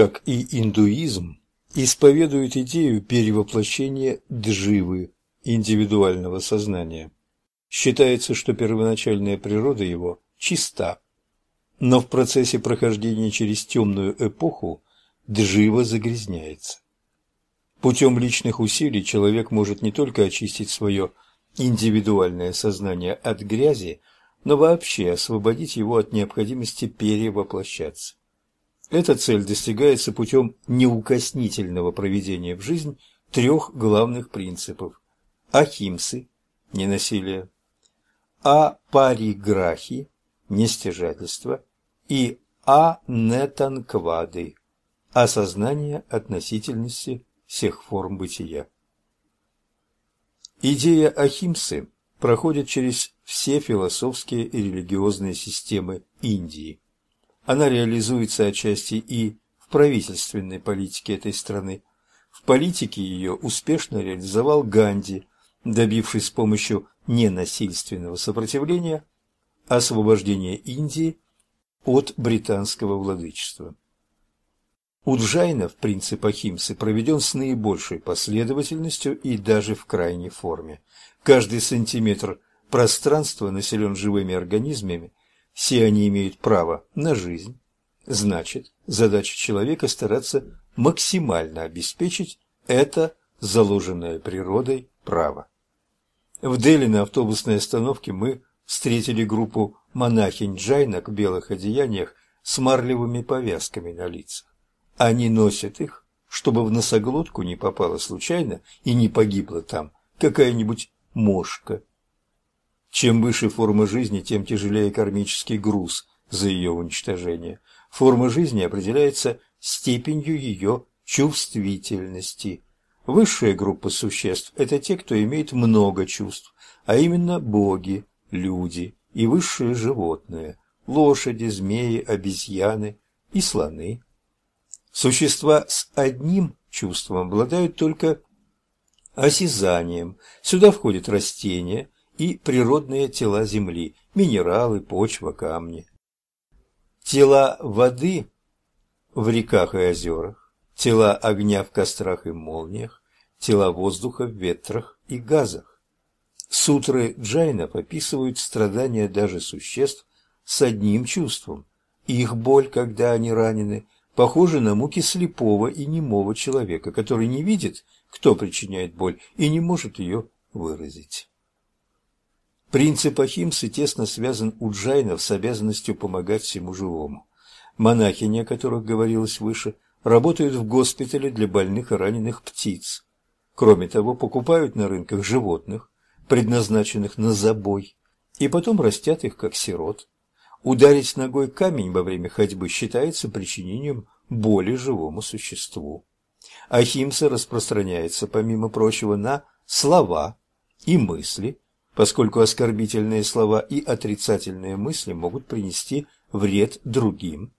как и индуизм, исповедует идею перевоплощения дживы, индивидуального сознания. Считается, что первоначальная природа его чиста, но в процессе прохождения через темную эпоху джива загрязняется. Путем личных усилий человек может не только очистить свое индивидуальное сознание от грязи, но вообще освободить его от необходимости перевоплощаться. Эта цель достигается путем неукоснительного проведения в жизнь трех главных принципов – ахимсы – ненасилие, апариграхи – нестяжательство и анетанквады – осознание относительности всех форм бытия. Идея ахимсы проходит через все философские и религиозные системы Индии. Она реализуется отчасти и в правительственной политике этой страны. В политике ее успешно реализовал Ганди, добившись с помощью ненасильственного сопротивления освобождения Индии от британского владычества. У джайнов принцип Ахимсы проведен с наибольшей последовательностью и даже в крайней форме. Каждый сантиметр пространства населен живыми организмами, все они имеют право на жизнь. Значит, задача человека стараться максимально обеспечить это заложенное природой право. В Дели на автобусной остановке мы встретили группу монахинь-джайнок в белых одеяниях с марлевыми повязками на лицах. Они носят их, чтобы в носоглотку не попала случайно и не погибла там какая-нибудь мошка чем выше форма жизни, тем тяжелее кармический груз за ее уничтожение. Форма жизни определяется степенью ее чувствительности. Высшая группа существ – это те, кто имеет много чувств, а именно боги, люди и высшие животные – лошади, змеи, обезьяны и слоны. Существа с одним чувством обладают только осязанием. Сюда входят растения – и природные тела Земли – минералы, почва, камни. Тела воды в реках и озерах, тела огня в кострах и молниях, тела воздуха в ветрах и газах. Сутры джайнов описывают страдания даже существ с одним чувством. Их боль, когда они ранены, похожа на муки слепого и немого человека, который не видит, кто причиняет боль, и не может ее выразить. Принцип Ахимсы тесно связан у джайнов с обязанностью помогать всему живому. Монахини, о которых говорилось выше, работают в госпитале для больных и раненых птиц. Кроме того, покупают на рынках животных, предназначенных на забой, и потом растят их как сирот. Ударить ногой камень во время ходьбы считается причинением боли живому существу. Ахимса распространяется, помимо прочего, на слова и мысли, поскольку оскорбительные слова и отрицательные мысли могут принести вред другим.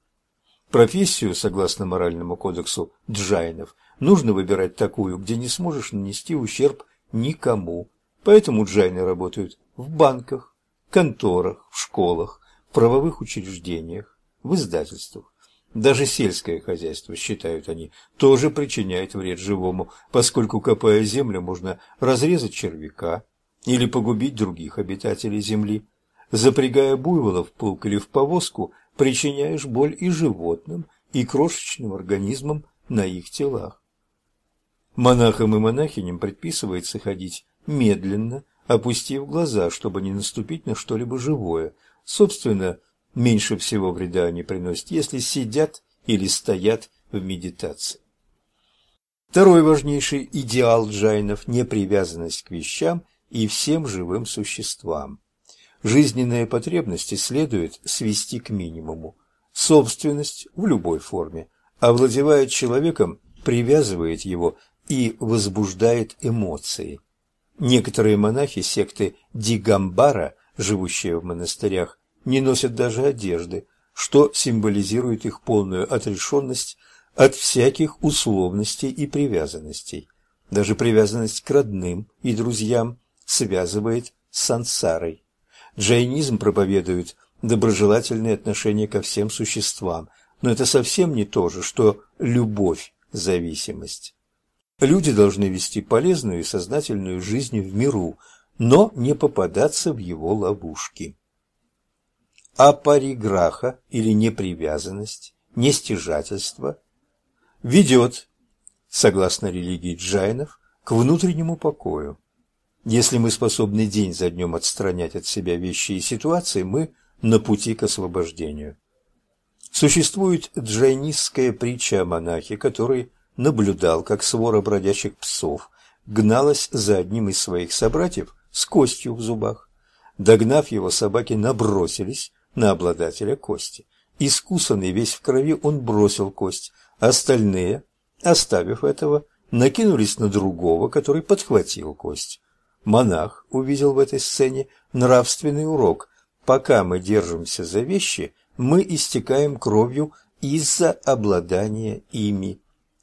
Профессию, согласно моральному кодексу джайнов, нужно выбирать такую, где не сможешь нанести ущерб никому. Поэтому джайны работают в банках, конторах, в школах, правовых учреждениях, в издательствах. Даже сельское хозяйство, считают они, тоже причиняет вред живому, поскольку, копая землю, можно разрезать червяка, или погубить других обитателей земли. Запрягая буйвола в плуг или в повозку, причиняешь боль и животным, и крошечным организмам на их телах. Монахам и монахиням предписывается ходить медленно, опустив глаза, чтобы не наступить на что-либо живое. Собственно, меньше всего вреда они приносят, если сидят или стоят в медитации. Второй важнейший идеал джайнов – непривязанность к вещам и всем живым существам. Жизненные потребности следует свести к минимуму. Собственность в любой форме овладевает человеком, привязывает его и возбуждает эмоции. Некоторые монахи секты Дигамбара, живущие в монастырях, не носят даже одежды, что символизирует их полную отрешенность от всяких условностей и привязанностей. Даже привязанность к родным и друзьям связывает с сансарой. Джайнизм проповедует доброжелательные отношения ко всем существам, но это совсем не то же, что любовь-зависимость. Люди должны вести полезную и сознательную жизнь в миру, но не попадаться в его ловушки. А париграха или непривязанность, нестяжательство ведет, согласно религии джайнов, к внутреннему покою. Если мы способны день за днем отстранять от себя вещи и ситуации, мы на пути к освобождению. Существует джайнистская притча о монахе, который наблюдал, как свора бродячих псов гналась за одним из своих собратьев с костью в зубах. Догнав его, собаки набросились на обладателя кости. Искусанный весь в крови, он бросил кость. Остальные, оставив этого, накинулись на другого, который подхватил кость. Монах увидел в этой сцене нравственный урок. Пока мы держимся за вещи, мы истекаем кровью из-за обладания ими.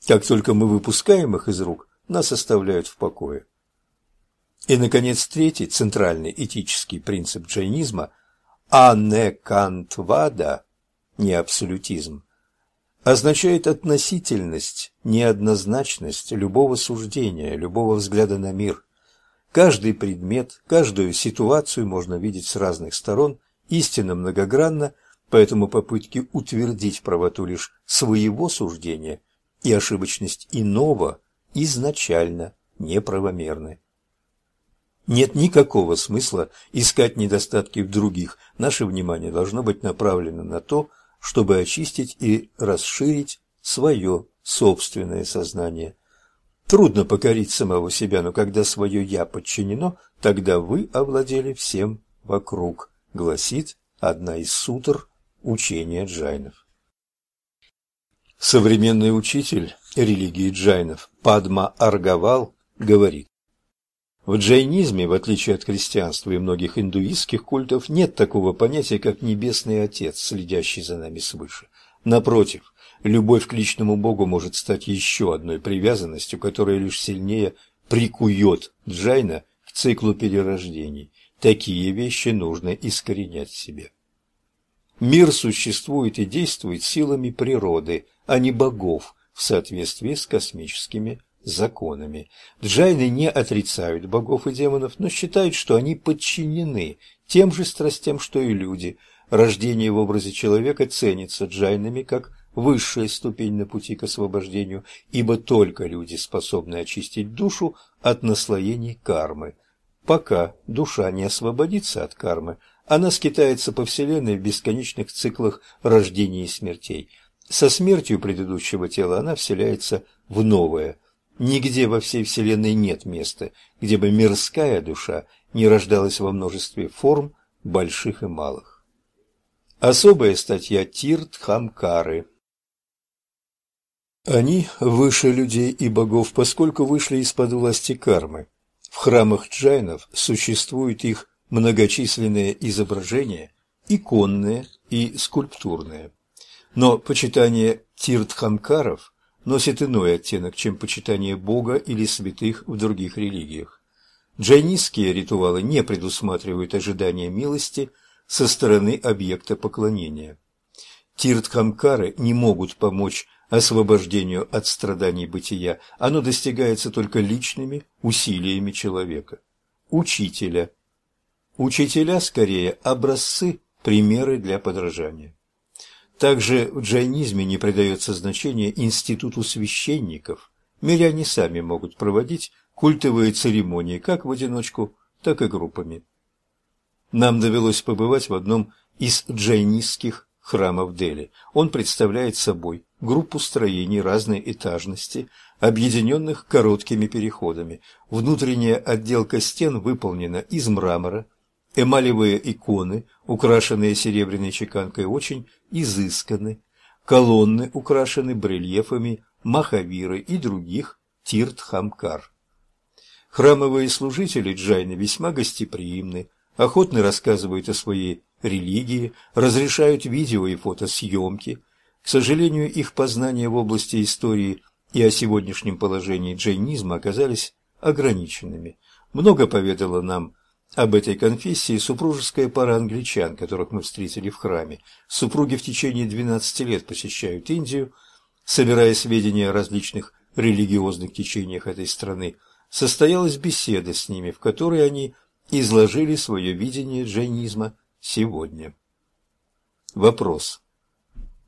Как только мы выпускаем их из рук, нас оставляют в покое. И, наконец, третий центральный этический принцип джайнизма – анекантвада, не абсолютизм, означает относительность, неоднозначность любого суждения, любого взгляда на мир. Каждый предмет, каждую ситуацию можно видеть с разных сторон, истинно многогранна, поэтому попытки утвердить правоту лишь своего суждения и ошибочность иного изначально неправомерны. Нет никакого смысла искать недостатки в других. Наше внимание должно быть направлено на то, чтобы очистить и расширить свое собственное сознание. Трудно покорить самого себя, но когда свое «я» подчинено, тогда вы овладели всем вокруг, гласит одна из сутр учения джайнов. Современный учитель религии джайнов Падма Аргавал говорит, в джайнизме, в отличие от христианства и многих индуистских культов, нет такого понятия, как Небесный Отец, следящий за нами свыше. Напротив, любовь к личному Богу может стать еще одной привязанностью, которая лишь сильнее прикует джайна к циклу перерождений. Такие вещи нужно искоренять в себе. Мир существует и действует силами природы, а не богов в соответствии с космическими законами. Джайны не отрицают богов и демонов, но считают, что они подчинены тем же страстям, что и люди. Рождение в образе человека ценится джайнами как высшая ступень на пути к освобождению, ибо только люди способны очистить душу от наслоений кармы. Пока душа не освободится от кармы, она скитается по Вселенной в бесконечных циклах рождений и смертей. Со смертью предыдущего тела она вселяется в новое – Нигде во всей Вселенной нет места, где бы мирская душа не рождалась во множестве форм, больших и малых. Особая статья Тиртхамкары. Они выше людей и богов, поскольку вышли из-под власти кармы. В храмах джайнов существуют их многочисленные изображения, иконные и скульптурные. Но почитание тиртхамкаров – носит иной оттенок, чем почитание Бога или святых в других религиях. Джайнистские ритуалы не предусматривают ожидания милости со стороны объекта поклонения. Тиртхамкары не могут помочь освобождению от страданий бытия, оно достигается только личными усилиями человека. Учителя. Учителя, скорее, образцы, примеры для подражания. Также в джайнизме не придается значения институту священников. Миряне сами могут проводить культовые церемонии как в одиночку, так и группами. Нам довелось побывать в одном из джайнистских храмов Дели. Он представляет собой группу строений разной этажности, объединенных короткими переходами. Внутренняя отделка стен выполнена из мрамора, Эмалевые иконы, украшенные серебряной чеканкой, очень изысканы. Колонны украшены барельефами Махавиры и других тиртхамкар. Храмовые служители Джайны весьма гостеприимны, охотно рассказывают о своей религии, разрешают видео и фотосъемки. К сожалению, их познания в области истории и о сегодняшнем положении джайнизма оказались ограниченными. Много поведало нам об этой конфессии супружеская пара англичан, которых мы встретили в храме. Супруги в течение 12 лет посещают Индию, собирая сведения о различных религиозных течениях этой страны. Состоялась беседа с ними, в которой они изложили свое видение джайнизма сегодня. Вопрос.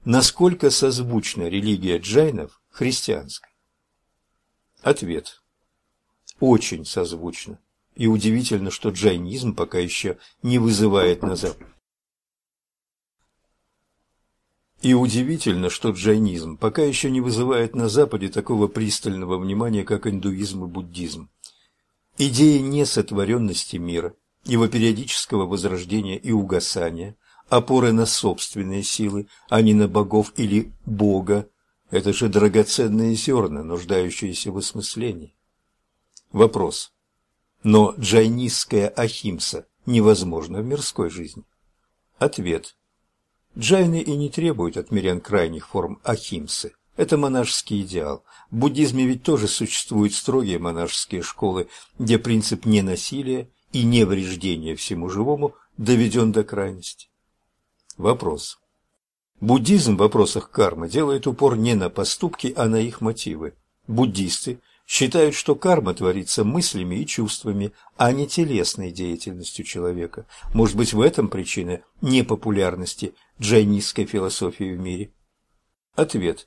Насколько созвучна религия джайнов христианской? Ответ. Очень созвучно. И удивительно, что джайнизм пока еще не вызывает на Запад. И удивительно, что джайнизм пока еще не вызывает на Западе такого пристального внимания, как индуизм и буддизм. Идея несотворенности мира, его периодического возрождения и угасания, опоры на собственные силы, а не на богов или Бога, это же драгоценные зерна, нуждающиеся в осмыслении. Вопрос. Но джайнистская ахимса невозможна в мирской жизни? Ответ. Джайны и не требуют от мирян крайних форм ахимсы. Это монашеский идеал. В буддизме ведь тоже существуют строгие монашеские школы, где принцип ненасилия и невреждения всему живому доведен до крайности. Вопрос. Буддизм в вопросах кармы делает упор не на поступки, а на их мотивы. Буддисты считают, что карма творится мыслями и чувствами, а не телесной деятельностью человека. Может быть, в этом причина непопулярности джайнистской философии в мире? Ответ.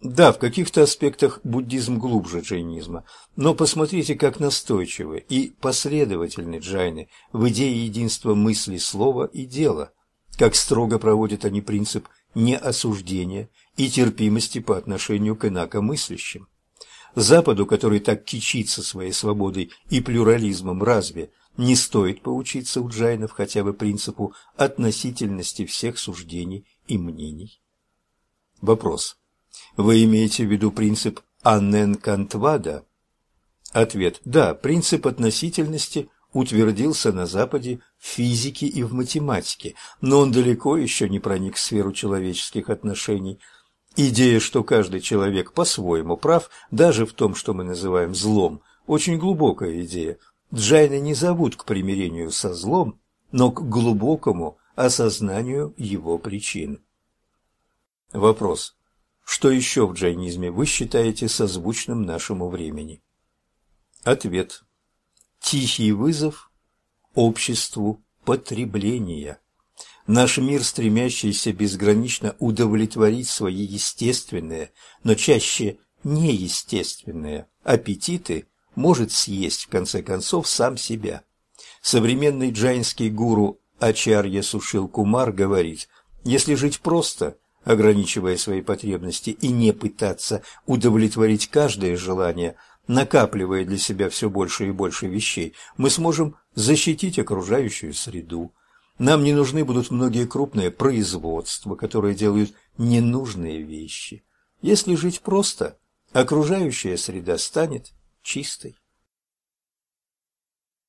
Да, в каких-то аспектах буддизм глубже джайнизма, но посмотрите, как настойчивы и последовательны джайны в идее единства мысли, слова и дела, как строго проводят они принцип неосуждения и терпимости по отношению к инакомыслящим. Западу, который так кичится своей свободой и плюрализмом, разве не стоит поучиться у джайнов хотя бы принципу относительности всех суждений и мнений? Вопрос. Вы имеете в виду принцип Аннен-Кантвада? Ответ. Да, принцип относительности утвердился на Западе в физике и в математике, но он далеко еще не проник в сферу человеческих отношений – Идея, что каждый человек по-своему прав, даже в том, что мы называем злом, очень глубокая идея. Джайны не зовут к примирению со злом, но к глубокому осознанию его причин. Вопрос. Что еще в джайнизме вы считаете созвучным нашему времени? Ответ. Тихий вызов обществу потребления. Наш мир, стремящийся безгранично удовлетворить свои естественные, но чаще неестественные аппетиты, может съесть в конце концов сам себя. Современный джайнский гуру Ачарья Сушил Кумар говорит, если жить просто, ограничивая свои потребности и не пытаться удовлетворить каждое желание, накапливая для себя все больше и больше вещей, мы сможем защитить окружающую среду, нам не нужны будут многие крупные производства, которые делают ненужные вещи. Если жить просто, окружающая среда станет чистой.